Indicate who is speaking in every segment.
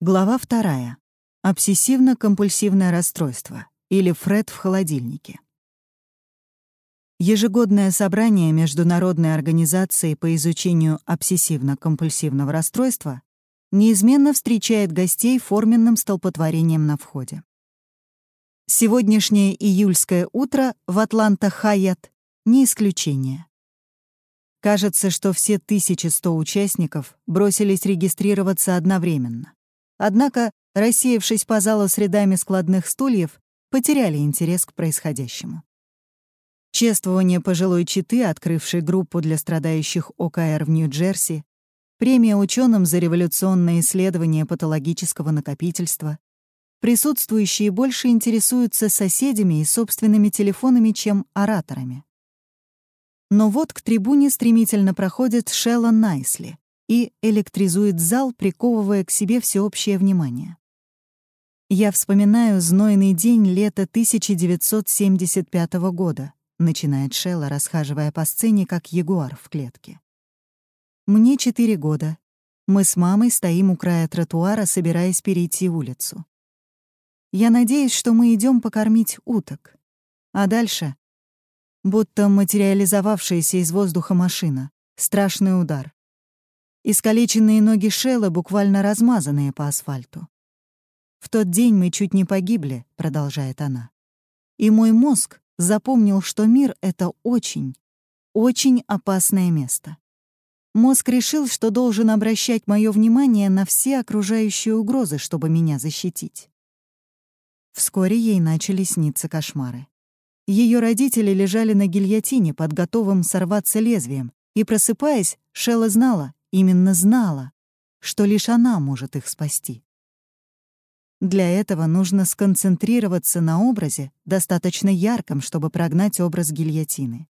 Speaker 1: Глава вторая. Обсессивно-компульсивное расстройство или ФРЭД в холодильнике. Ежегодное собрание Международной организации по изучению обсессивно-компульсивного расстройства неизменно встречает гостей форменным столпотворением на входе. Сегодняшнее июльское утро в Атланта-Хайят не исключение. Кажется, что все 1100 участников бросились регистрироваться одновременно. Однако, рассеявшись по залу с рядами складных стульев, потеряли интерес к происходящему. Чествование пожилой читы, открывшей группу для страдающих ОКР в Нью-Джерси, премия ученым за революционное исследование патологического накопительства. Присутствующие больше интересуются соседями и собственными телефонами, чем ораторами. Но вот к трибуне стремительно проходит Шелла Найсли, и электризует зал, приковывая к себе всеобщее внимание. Я вспоминаю знойный день лета 1975 года, начинает Шелла, расхаживая по сцене, как ягуар в клетке. Мне четыре года. Мы с мамой стоим у края тротуара, собираясь перейти улицу. Я надеюсь, что мы идем покормить уток. А дальше — будто материализовавшаяся из воздуха машина. Страшный удар. Искалеченные ноги Шелла буквально размазанные по асфальту. «В тот день мы чуть не погибли», — продолжает она. «И мой мозг запомнил, что мир — это очень, очень опасное место. Мозг решил, что должен обращать мое внимание на все окружающие угрозы, чтобы меня защитить. Вскоре ей начали сниться кошмары. Ее родители лежали на гильотине под готовым сорваться лезвием, и, просыпаясь, Шелла знала, именно знала, что лишь она может их спасти. Для этого нужно сконцентрироваться на образе, достаточно ярком, чтобы прогнать образ гильотины.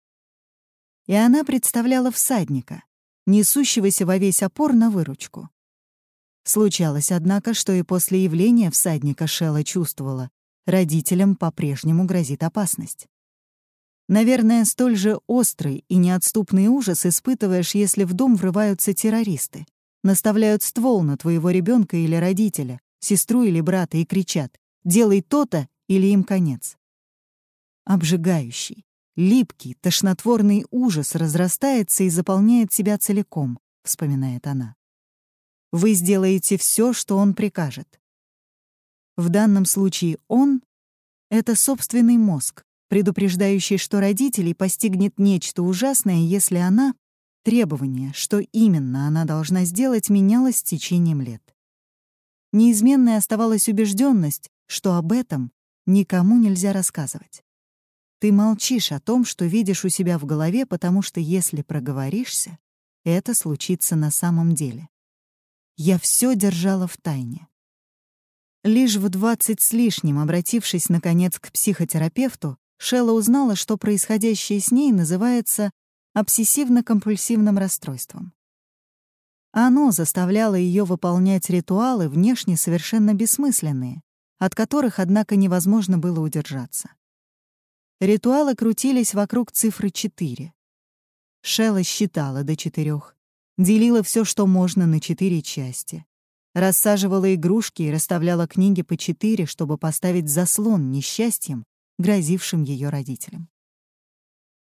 Speaker 1: И она представляла всадника, несущегося во весь опор на выручку. Случалось, однако, что и после явления всадника Шелла чувствовала, родителям по-прежнему грозит опасность. Наверное, столь же острый и неотступный ужас испытываешь, если в дом врываются террористы, наставляют ствол на твоего ребенка или родителя, сестру или брата и кричат «делай то-то» или им конец. Обжигающий, липкий, тошнотворный ужас разрастается и заполняет себя целиком, вспоминает она. Вы сделаете все, что он прикажет. В данном случае он — это собственный мозг, предупреждающий, что родителей постигнет нечто ужасное, если она, требование, что именно она должна сделать, менялось с течением лет. Неизменной оставалась убежденность, что об этом никому нельзя рассказывать. Ты молчишь о том, что видишь у себя в голове, потому что если проговоришься, это случится на самом деле. Я все держала в тайне. Лишь в двадцать с лишним, обратившись, наконец, к психотерапевту, Шелла узнала, что происходящее с ней называется обсессивно-компульсивным расстройством. Оно заставляло ее выполнять ритуалы, внешне совершенно бессмысленные, от которых, однако, невозможно было удержаться. Ритуалы крутились вокруг цифры 4. Шелла считала до четырех, делила все, что можно, на четыре части. Рассаживала игрушки и расставляла книги по четыре, чтобы поставить заслон несчастьем, грозившим ее родителям.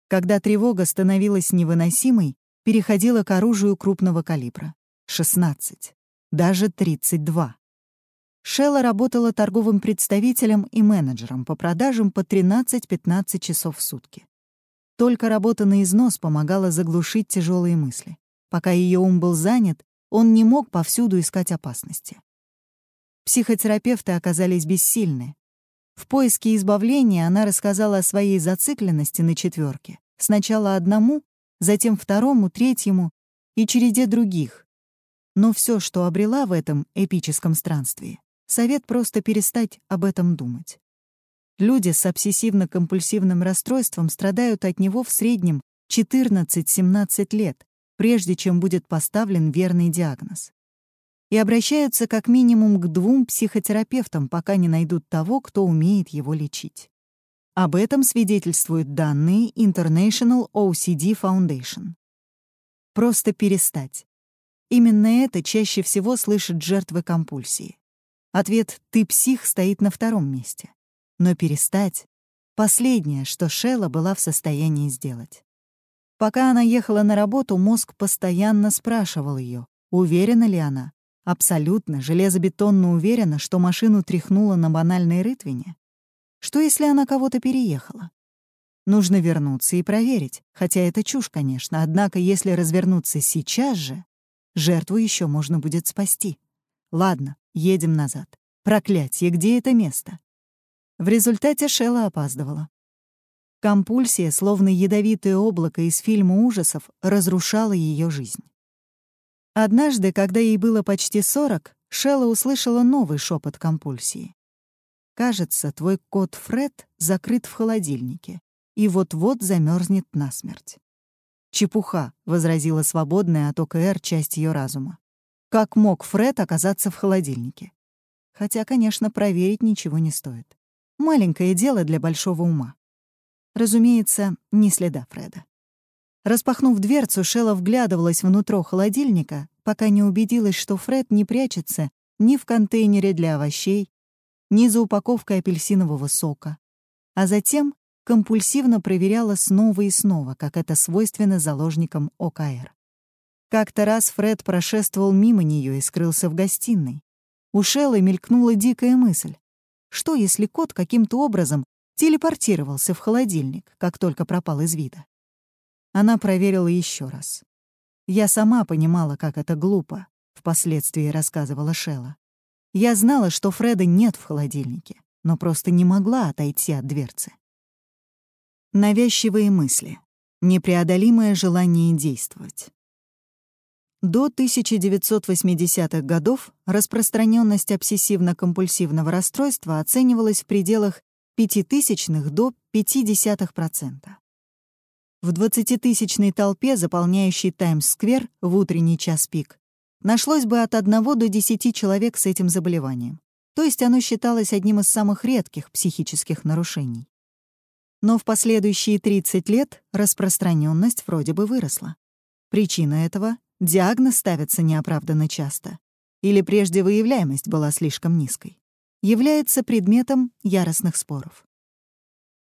Speaker 1: Когда тревога становилась невыносимой, переходила к оружию крупного калибра — 16, даже 32. Шелла работала торговым представителем и менеджером по продажам по 13-15 часов в сутки. Только работа на износ помогала заглушить тяжелые мысли. Пока ее ум был занят, он не мог повсюду искать опасности. Психотерапевты оказались бессильны, в поиске избавления она рассказала о своей зацикленности на четверке. Сначала одному, затем второму, третьему и череде других. Но все, что обрела в этом эпическом странстве, совет просто перестать об этом думать. Люди с обсессивно-компульсивным расстройством страдают от него в среднем 14-17 лет, прежде чем будет поставлен верный диагноз и обращаются как минимум к двум психотерапевтам, пока не найдут того, кто умеет его лечить. Об этом свидетельствуют данные International OCD Foundation. Просто перестать. Именно это чаще всего слышат жертвы компульсии. Ответ «ты псих» стоит на втором месте. Но перестать — последнее, что Шелла была в состоянии сделать. Пока она ехала на работу, мозг постоянно спрашивал ее, уверена ли она, абсолютно, железобетонно уверена, что машину тряхнула на банальной рытвине. Что, если она кого-то переехала? Нужно вернуться и проверить, хотя это чушь, конечно, однако если развернуться сейчас же, жертву еще можно будет спасти. Ладно, едем назад. Проклятье, где это место? В результате Шелла опаздывала. Компульсия, словно ядовитое облако из фильма ужасов, разрушала ее жизнь. Однажды, когда ей было почти сорок, Шелла услышала новый шепот компульсии. «Кажется, твой кот Фред закрыт в холодильнике и вот-вот замерзнет насмерть». «Чепуха», — возразила свободная от ОКР часть ее разума. «Как мог Фред оказаться в холодильнике?» Хотя, конечно, проверить ничего не стоит. Маленькое дело для большого ума. Разумеется, ни следа Фреда. Распахнув дверцу, Шелла вглядывалась внутрь холодильника, пока не убедилась, что Фред не прячется ни в контейнере для овощей, ни за упаковкой апельсинового сока. А затем компульсивно проверяла снова и снова, как это свойственно заложникам ОКР. Как-то раз Фред прошествовал мимо нее и скрылся в гостиной. У Шеллы мелькнула дикая мысль. Что, если кот каким-то образом телепортировался в холодильник, как только пропал из вида. Она проверила еще раз. Я сама понимала, как это глупо, впоследствии рассказывала Шелла. Я знала, что Фреда нет в холодильнике, но просто не могла отойти от дверцы. Навязчивые мысли. Непреодолимое желание действовать. До 1980-х годов распространенность обсессивно-компульсивного расстройства оценивалась в пределах пятитысячных до 0,5%. В 20-тысячной толпе, заполняющей Таймс-сквер в утренний час пик, нашлось бы от 1 до 10 человек с этим заболеванием. То есть оно считалось одним из самых редких психических нарушений. Но в последующие 30 лет распространенность вроде бы выросла. Причина этого — диагноз ставится неоправданно часто. Или прежде выявляемость была слишком низкой является предметом яростных споров.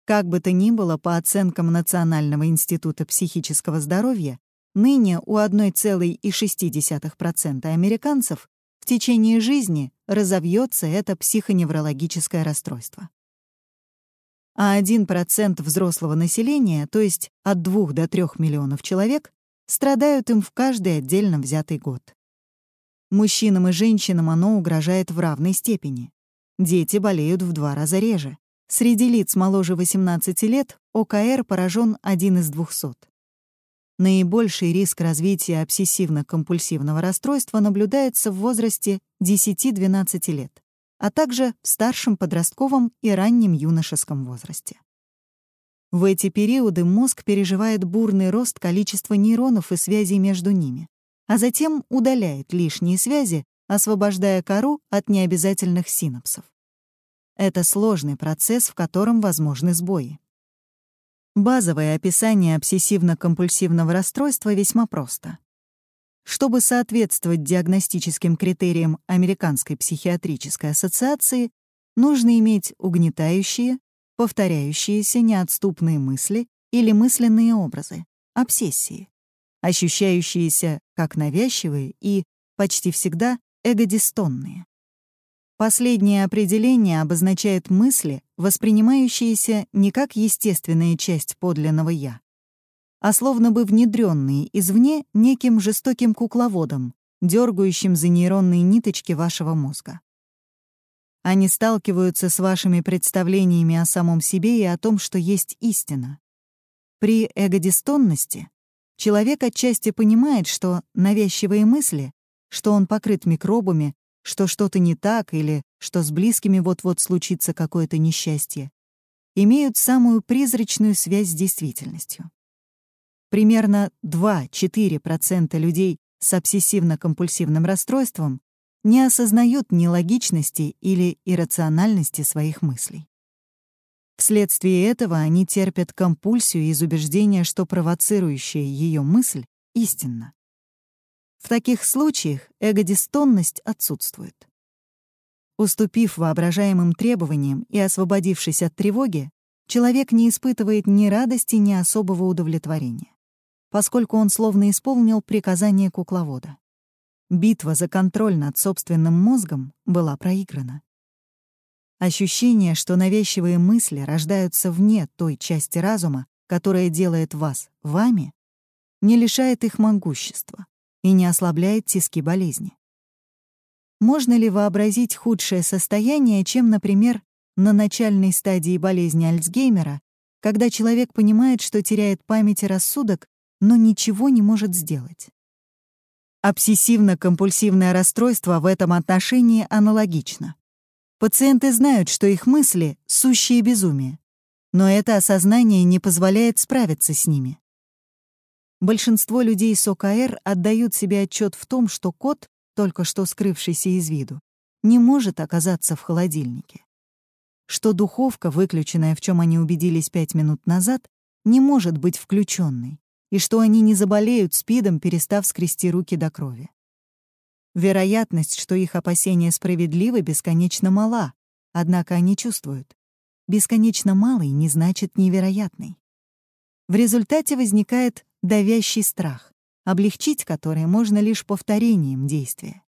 Speaker 1: Как бы то ни было, по оценкам Национального института психического здоровья, ныне у 1,6% американцев в течение жизни разовьется это психоневрологическое расстройство. А 1% взрослого населения, то есть от 2 до 3 миллионов человек, страдают им в каждый отдельно взятый год. Мужчинам и женщинам оно угрожает в равной степени. Дети болеют в два раза реже. Среди лиц моложе 18 лет ОКР поражен один из 200. Наибольший риск развития обсессивно-компульсивного расстройства наблюдается в возрасте 10-12 лет, а также в старшем подростковом и раннем юношеском возрасте. В эти периоды мозг переживает бурный рост количества нейронов и связей между ними, а затем удаляет лишние связи освобождая кору от необязательных синапсов. Это сложный процесс, в котором возможны сбои. Базовое описание обсессивно-компульсивного расстройства весьма просто. Чтобы соответствовать диагностическим критериям Американской психиатрической ассоциации, нужно иметь угнетающие, повторяющиеся неотступные мысли или мысленные образы, обсессии, ощущающиеся как навязчивые и, почти всегда, эгодистонные. Последнее определение обозначает мысли, воспринимающиеся не как естественная часть подлинного «я», а словно бы внедренные извне неким жестоким кукловодом, дергающим за нейронные ниточки вашего мозга. Они сталкиваются с вашими представлениями о самом себе и о том, что есть истина. При эгодистонности человек отчасти понимает, что навязчивые мысли что он покрыт микробами, что что-то не так или что с близкими вот-вот случится какое-то несчастье, имеют самую призрачную связь с действительностью. Примерно 2-4% людей с обсессивно-компульсивным расстройством не осознают нелогичности или иррациональности своих мыслей. Вследствие этого они терпят компульсию из убеждения, что провоцирующая ее мысль истинна. В таких случаях эгодистонность отсутствует. Уступив воображаемым требованиям и освободившись от тревоги, человек не испытывает ни радости, ни особого удовлетворения, поскольку он словно исполнил приказание кукловода. Битва за контроль над собственным мозгом была проиграна. Ощущение, что навязчивые мысли рождаются вне той части разума, которая делает вас вами, не лишает их могущества и не ослабляет тиски болезни. Можно ли вообразить худшее состояние, чем, например, на начальной стадии болезни Альцгеймера, когда человек понимает, что теряет память и рассудок, но ничего не может сделать? Обсессивно-компульсивное расстройство в этом отношении аналогично. Пациенты знают, что их мысли — сущие безумие, но это осознание не позволяет справиться с ними. Большинство людей с ОКР отдают себе отчет в том, что кот только что скрывшийся из виду, не может оказаться в холодильнике. Что духовка, выключенная, в чем они убедились пять минут назад, не может быть включенной, и что они не заболеют СПИДом, перестав скрести руки до крови. Вероятность, что их опасения справедливы, бесконечно мала, однако они чувствуют. Бесконечно малый не значит невероятный. В результате возникает давящий страх, облегчить которые можно лишь повторением действия.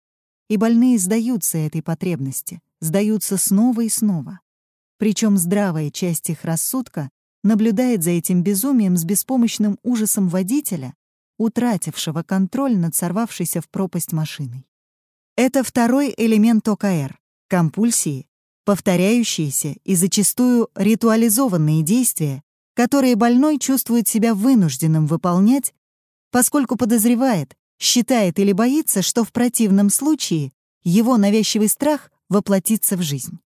Speaker 1: И больные сдаются этой потребности, сдаются снова и снова. Причем здравая часть их рассудка наблюдает за этим безумием с беспомощным ужасом водителя, утратившего контроль над сорвавшейся в пропасть машиной. Это второй элемент ОКР — компульсии, повторяющиеся и зачастую ритуализованные действия, которые больной чувствует себя вынужденным выполнять поскольку подозревает, считает или боится, что в противном случае его навязчивый страх воплотится в жизнь.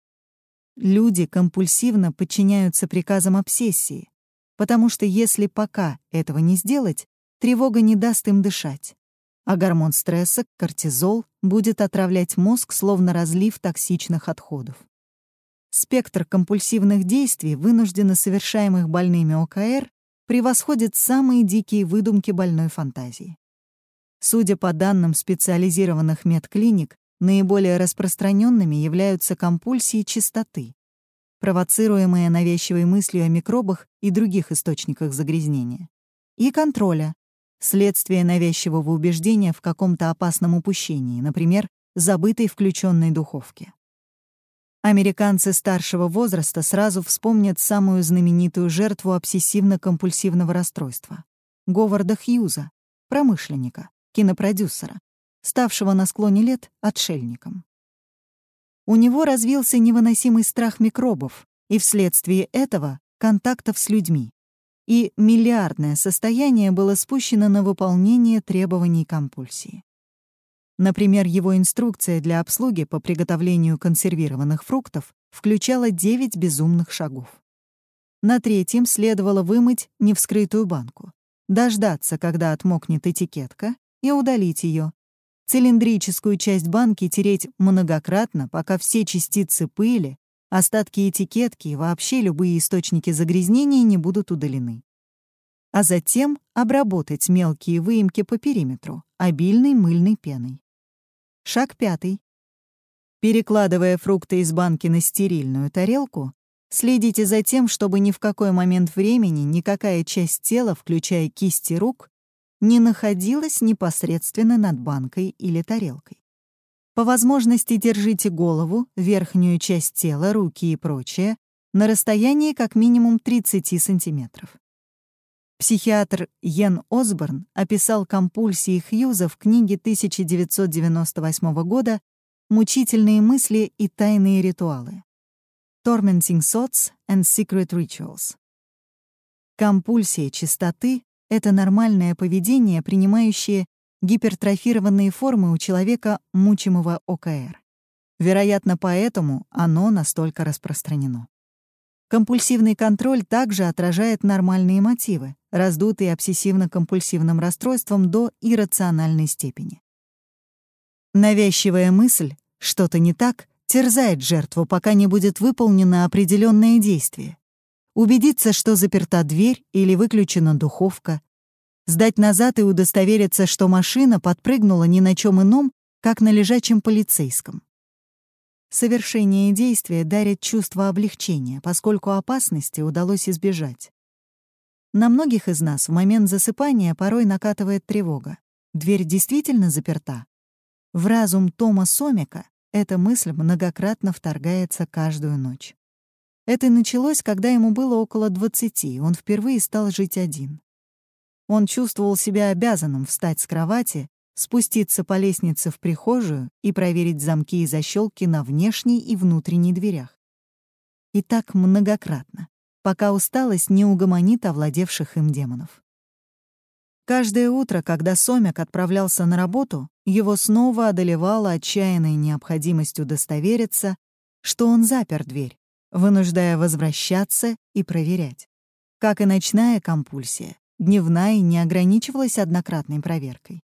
Speaker 1: Люди компульсивно подчиняются приказам обсессии, потому что если пока этого не сделать, тревога не даст им дышать, а гормон стресса, кортизол, будет отравлять мозг, словно разлив токсичных отходов. Спектр компульсивных действий, вынужденно совершаемых больными ОКР, превосходит самые дикие выдумки больной фантазии. Судя по данным специализированных медклиник, наиболее распространенными являются компульсии чистоты, провоцируемые навязчивой мыслью о микробах и других источниках загрязнения, и контроля, следствие навязчивого убеждения в каком-то опасном упущении, например, забытой включенной духовке. Американцы старшего возраста сразу вспомнят самую знаменитую жертву обсессивно-компульсивного расстройства — Говарда Хьюза, промышленника, кинопродюсера, ставшего на склоне лет отшельником. У него развился невыносимый страх микробов и вследствие этого контактов с людьми, и миллиардное состояние было спущено на выполнение требований компульсии. Например, его инструкция для обслуги по приготовлению консервированных фруктов включала 9 безумных шагов. На третьем следовало вымыть невскрытую банку, дождаться, когда отмокнет этикетка, и удалить ее. Цилиндрическую часть банки тереть многократно, пока все частицы пыли, остатки этикетки и вообще любые источники загрязнения не будут удалены. А затем обработать мелкие выемки по периметру обильной мыльной пеной. Шаг пятый. Перекладывая фрукты из банки на стерильную тарелку, следите за тем, чтобы ни в какой момент времени никакая часть тела, включая кисти рук, не находилась непосредственно над банкой или тарелкой. По возможности держите голову, верхнюю часть тела, руки и прочее на расстоянии как минимум 30 сантиметров. Психиатр Йен Осборн описал компульсии Хьюза в книге 1998 года «Мучительные мысли и тайные ритуалы» «Tormenting Thoughts and Secret Rituals». Компульсия чистоты — это нормальное поведение, принимающее гипертрофированные формы у человека, мучимого ОКР. Вероятно, поэтому оно настолько распространено. Компульсивный контроль также отражает нормальные мотивы, раздутые обсессивно-компульсивным расстройством до иррациональной степени. Навязчивая мысль «что-то не так» терзает жертву, пока не будет выполнено определенное действие. Убедиться, что заперта дверь или выключена духовка, сдать назад и удостовериться, что машина подпрыгнула ни на чем ином, как на лежачем полицейском. Совершение действия дарит чувство облегчения, поскольку опасности удалось избежать. На многих из нас в момент засыпания порой накатывает тревога. Дверь действительно заперта. В разум Тома Сомика эта мысль многократно вторгается каждую ночь. Это началось, когда ему было около 20, и он впервые стал жить один. Он чувствовал себя обязанным встать с кровати, спуститься по лестнице в прихожую и проверить замки и защелки на внешней и внутренней дверях. И так многократно пока усталость не угомонит овладевших им демонов. Каждое утро, когда Сомик отправлялся на работу, его снова одолевала отчаянная необходимость удостовериться, что он запер дверь, вынуждая возвращаться и проверять. Как и ночная компульсия, дневная не ограничивалась однократной проверкой.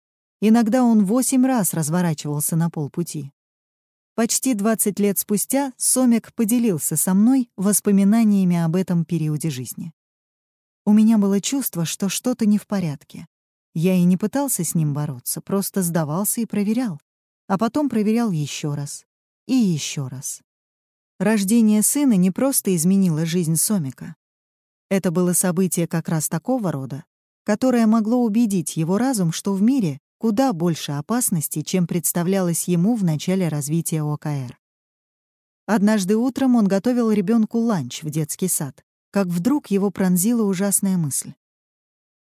Speaker 1: Иногда он восемь раз разворачивался на полпути. Почти 20 лет спустя Сомик поделился со мной воспоминаниями об этом периоде жизни. У меня было чувство, что что-то не в порядке. Я и не пытался с ним бороться, просто сдавался и проверял. А потом проверял еще раз. И еще раз. Рождение сына не просто изменило жизнь Сомика. Это было событие как раз такого рода, которое могло убедить его разум, что в мире куда больше опасностей, чем представлялось ему в начале развития ОКР. Однажды утром он готовил ребенку ланч в детский сад, как вдруг его пронзила ужасная мысль.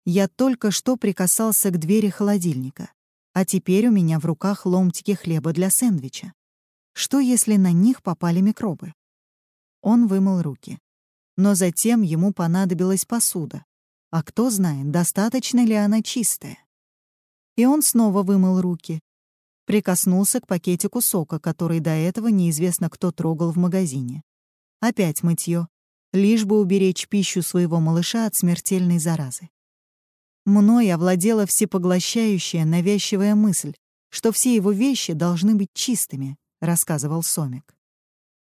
Speaker 1: Я только что прикасался к двери холодильника, а теперь у меня в руках ломтики хлеба для сэндвича. Что, если на них попали микробы? Он вымыл руки. Но затем ему понадобилась посуда. А кто знает, достаточно ли она чистая. И он снова вымыл руки. Прикоснулся к пакетику сока, который до этого неизвестно кто трогал в магазине. Опять мытье, лишь бы уберечь пищу своего малыша от смертельной заразы. Мной овладела всепоглощающая навязчивая мысль, что все его вещи должны быть чистыми, рассказывал Сомик.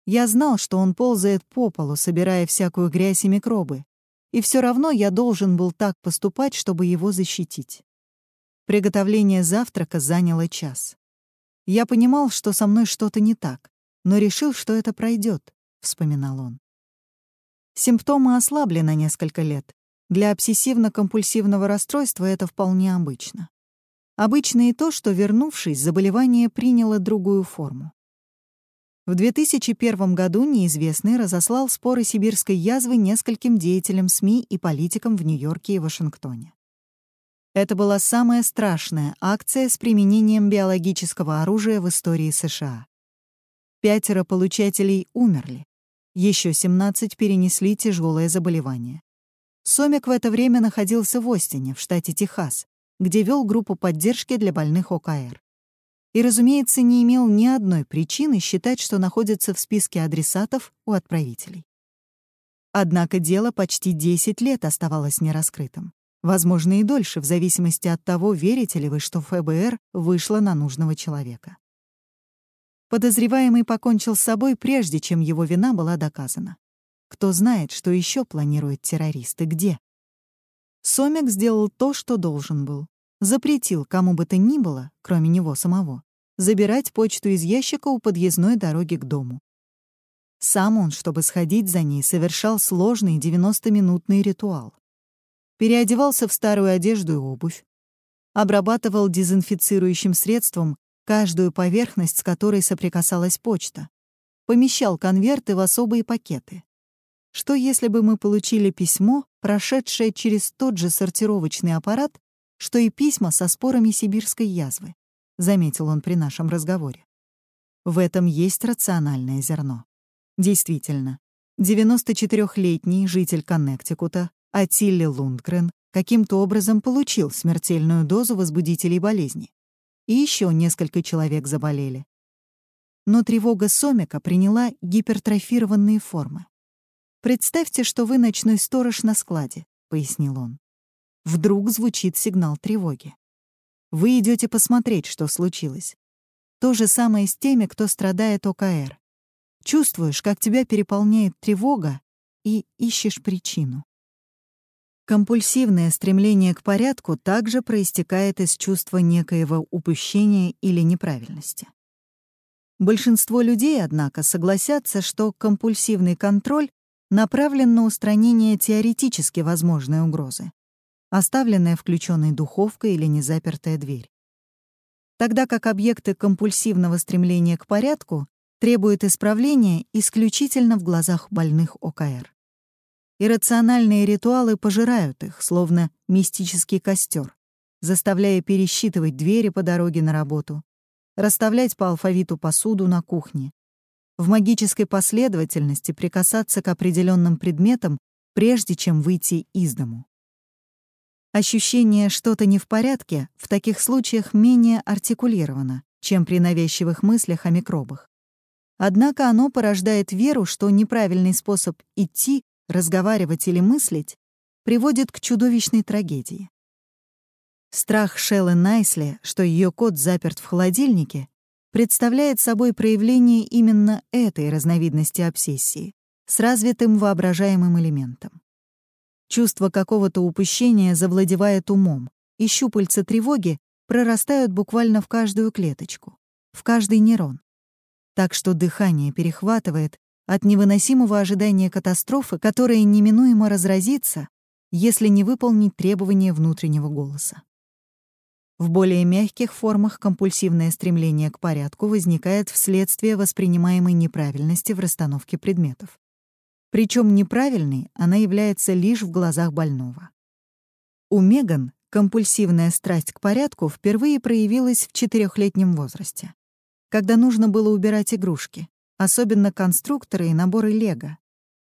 Speaker 1: Я знал, что он ползает по полу, собирая всякую грязь и микробы, и все равно я должен был так поступать, чтобы его защитить. Приготовление завтрака заняло час. Я понимал, что со мной что-то не так, но решил, что это пройдет, вспоминал он. Симптомы ослабли на несколько лет. Для обсессивно-компульсивного расстройства это вполне обычно. Обычно и то, что, вернувшись, заболевание приняло другую форму. В 2001 году неизвестный разослал споры сибирской язвы нескольким деятелям СМИ и политикам в Нью-Йорке и Вашингтоне. Это была самая страшная акция с применением биологического оружия в истории США. Пятеро получателей умерли. Еще 17 перенесли тяжелое заболевание. Сомик в это время находился в Остине, в штате Техас, где вел группу поддержки для больных ОКР. И, разумеется, не имел ни одной причины считать, что находится в списке адресатов у отправителей. Однако дело почти 10 лет оставалось нераскрытым. Возможно, и дольше, в зависимости от того, верите ли вы, что ФБР вышло на нужного человека. Подозреваемый покончил с собой, прежде чем его вина была доказана. Кто знает, что еще планирует террорист и где? Сомик сделал то, что должен был. Запретил кому бы то ни было, кроме него самого, забирать почту из ящика у подъездной дороги к дому. Сам он, чтобы сходить за ней, совершал сложный 90-минутный ритуал переодевался в старую одежду и обувь, обрабатывал дезинфицирующим средством каждую поверхность, с которой соприкасалась почта, помещал конверты в особые пакеты. Что если бы мы получили письмо, прошедшее через тот же сортировочный аппарат, что и письма со спорами сибирской язвы, заметил он при нашем разговоре. В этом есть рациональное зерно. Действительно, 94-летний житель Коннектикута а Тилли Лундгрен каким-то образом получил смертельную дозу возбудителей болезни. И еще несколько человек заболели. Но тревога Сомика приняла гипертрофированные формы. «Представьте, что вы ночной сторож на складе», — пояснил он. Вдруг звучит сигнал тревоги. Вы идете посмотреть, что случилось. То же самое с теми, кто страдает ОКР. Чувствуешь, как тебя переполняет тревога, и ищешь причину. Компульсивное стремление к порядку также проистекает из чувства некоего упущения или неправильности. Большинство людей, однако, согласятся, что компульсивный контроль направлен на устранение теоретически возможной угрозы, оставленная включенной духовка или незапертая дверь. Тогда как объекты компульсивного стремления к порядку требуют исправления исключительно в глазах больных ОКР. Иррациональные ритуалы пожирают их, словно мистический костер, заставляя пересчитывать двери по дороге на работу, расставлять по алфавиту посуду на кухне, в магической последовательности прикасаться к определенным предметам, прежде чем выйти из дому. Ощущение «что-то не в порядке» в таких случаях менее артикулировано, чем при навязчивых мыслях о микробах. Однако оно порождает веру, что неправильный способ идти разговаривать или мыслить приводит к чудовищной трагедии. Страх Шеллы Найсли, что ее кот заперт в холодильнике, представляет собой проявление именно этой разновидности обсессии с развитым воображаемым элементом. Чувство какого-то упущения завладевает умом, и щупальца тревоги прорастают буквально в каждую клеточку, в каждый нейрон. Так что дыхание перехватывает, от невыносимого ожидания катастрофы, которая неминуемо разразится, если не выполнить требования внутреннего голоса. В более мягких формах компульсивное стремление к порядку возникает вследствие воспринимаемой неправильности в расстановке предметов. Причем неправильной она является лишь в глазах больного. У Меган компульсивная страсть к порядку впервые проявилась в четырехлетнем возрасте, когда нужно было убирать игрушки, особенно конструкторы и наборы лего.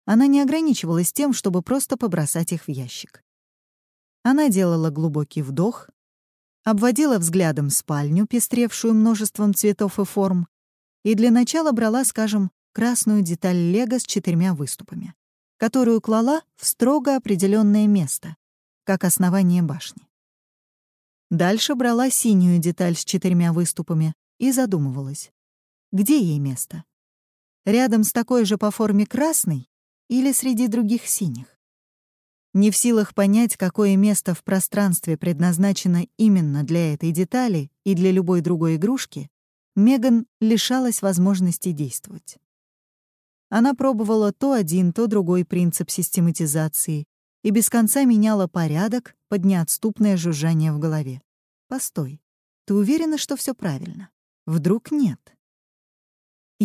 Speaker 1: Она не ограничивалась тем, чтобы просто побросать их в ящик. Она делала глубокий вдох, обводила взглядом спальню, пестревшую множеством цветов и форм, и для начала брала, скажем, красную деталь лего с четырьмя выступами, которую клала в строго определенное место, как основание башни. Дальше брала синюю деталь с четырьмя выступами и задумывалась, где ей место Рядом с такой же по форме красной или среди других синих? Не в силах понять, какое место в пространстве предназначено именно для этой детали и для любой другой игрушки, Меган лишалась возможности действовать. Она пробовала то один, то другой принцип систематизации и без конца меняла порядок под неотступное жужжание в голове. «Постой, ты уверена, что все правильно? Вдруг нет?»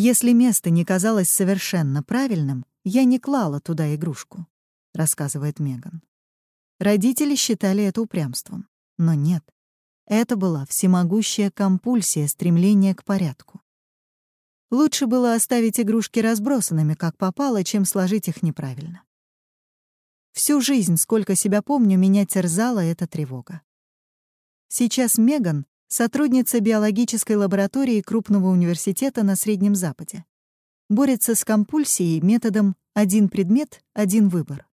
Speaker 1: Если место не казалось совершенно правильным, я не клала туда игрушку, рассказывает Меган. Родители считали это упрямством, но нет. Это была всемогущая компульсия стремления к порядку. Лучше было оставить игрушки разбросанными, как попало, чем сложить их неправильно. Всю жизнь, сколько себя помню, меня терзала эта тревога. Сейчас Меган сотрудница биологической лаборатории крупного университета на Среднем Западе. Борется с компульсией методом «один предмет, один выбор».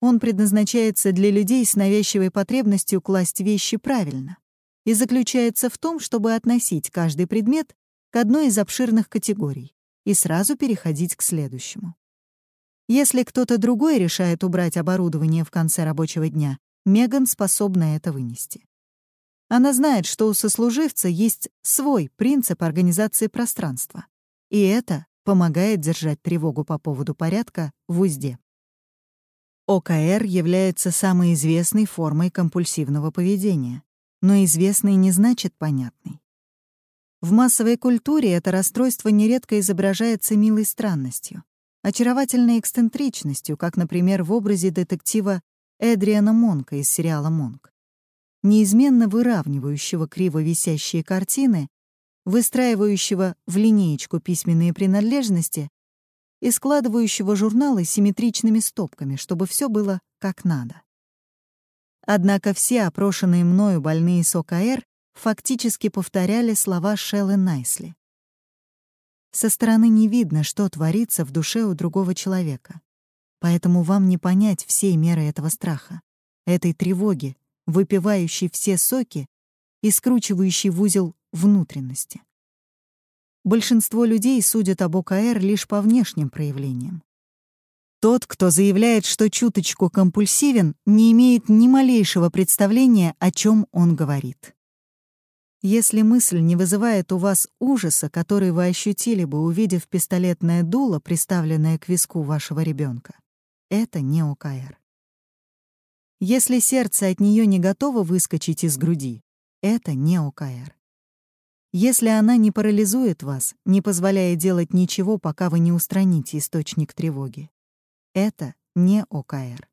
Speaker 1: Он предназначается для людей с навязчивой потребностью класть вещи правильно и заключается в том, чтобы относить каждый предмет к одной из обширных категорий и сразу переходить к следующему. Если кто-то другой решает убрать оборудование в конце рабочего дня, Меган способна это вынести. Она знает, что у сослуживца есть свой принцип организации пространства, и это помогает держать тревогу по поводу порядка в узде. ОКР является самой известной формой компульсивного поведения, но известный не значит понятный. В массовой культуре это расстройство нередко изображается милой странностью, очаровательной эксцентричностью, как, например, в образе детектива Эдриана Монка из сериала «Монк» неизменно выравнивающего криво висящие картины, выстраивающего в линеечку письменные принадлежности и складывающего журналы симметричными стопками, чтобы все было как надо. Однако все опрошенные мною больные с ОКР фактически повторяли слова Шеллы Найсли. Со стороны не видно, что творится в душе у другого человека. Поэтому вам не понять всей меры этого страха, этой тревоги, выпивающий все соки и скручивающий в узел внутренности. Большинство людей судят об ОКР лишь по внешним проявлениям. Тот, кто заявляет, что чуточку компульсивен, не имеет ни малейшего представления, о чем он говорит. Если мысль не вызывает у вас ужаса, который вы ощутили бы, увидев пистолетное дуло, приставленное к виску вашего ребенка, это не ОКР. Если сердце от нее не готово выскочить из груди, это не ОКР. Если она не парализует вас, не позволяя делать ничего, пока вы не устраните источник тревоги, это не ОКР.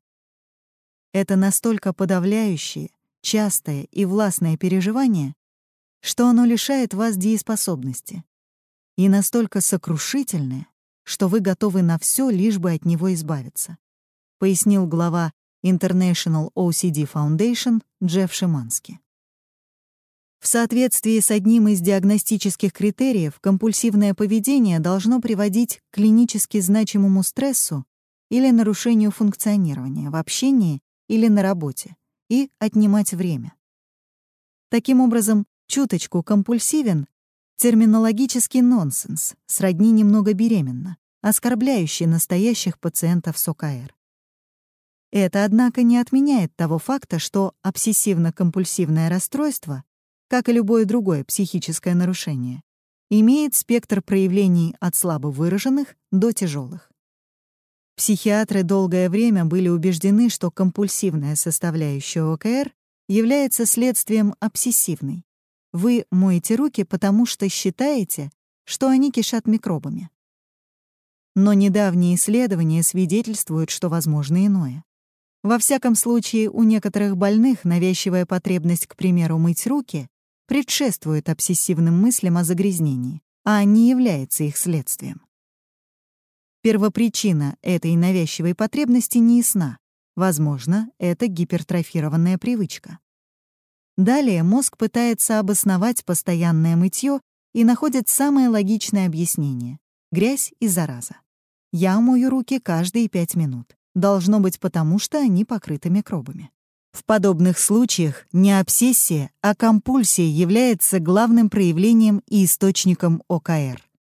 Speaker 1: Это настолько подавляющее, частое и властное переживание, что оно лишает вас дееспособности, и настолько сокрушительное, что вы готовы на все, лишь бы от него избавиться, пояснил глава International OCD Foundation Джефф Шимански. В соответствии с одним из диагностических критериев, компульсивное поведение должно приводить к клинически значимому стрессу или нарушению функционирования в общении или на работе и отнимать время. Таким образом, чуточку компульсивен — терминологический нонсенс, сродни немного беременно, оскорбляющий настоящих пациентов с ОКР. Это, однако, не отменяет того факта, что обсессивно-компульсивное расстройство как и любое другое психическое нарушение, имеет спектр проявлений от слабо выраженных до тяжелых. Психиатры долгое время были убеждены, что компульсивная составляющая ОКР является следствием обсессивной. Вы моете руки, потому что считаете, что они кишат микробами. Но недавние исследования свидетельствуют, что возможно иное. Во всяком случае, у некоторых больных навязчивая потребность, к примеру, мыть руки, предшествует обсессивным мыслям о загрязнении, а не является их следствием. Первопричина этой навязчивой потребности не ясна. Возможно, это гипертрофированная привычка. Далее мозг пытается обосновать постоянное мытье и находит самое логичное объяснение — грязь и зараза. Я мою руки каждые пять минут. Должно быть потому, что они покрыты микробами. В подобных случаях не обсессия, а компульсия является главным проявлением и источником ОКР.